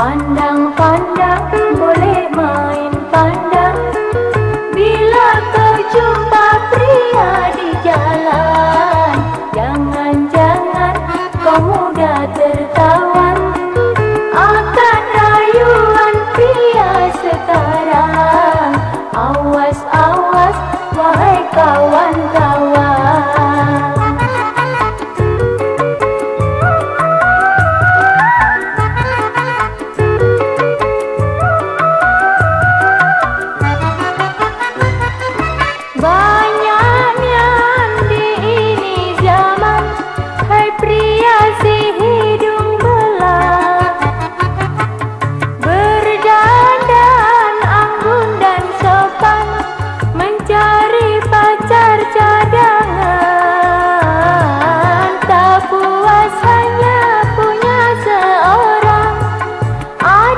Pandang-pandang boleh main pandang. Bila kau jumpa pria di jalan Jangan-jangan kau mudah tertawan. Akan rayuan pria sekarang. Awas-awas wahai kau.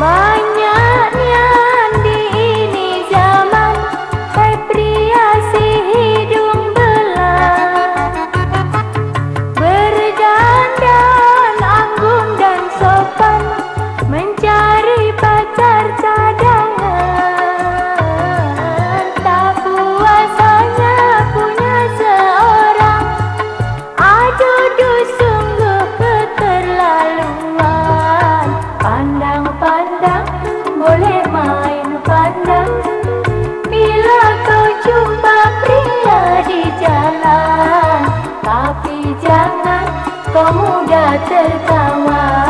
Bye. Jangan kau mudah tertawa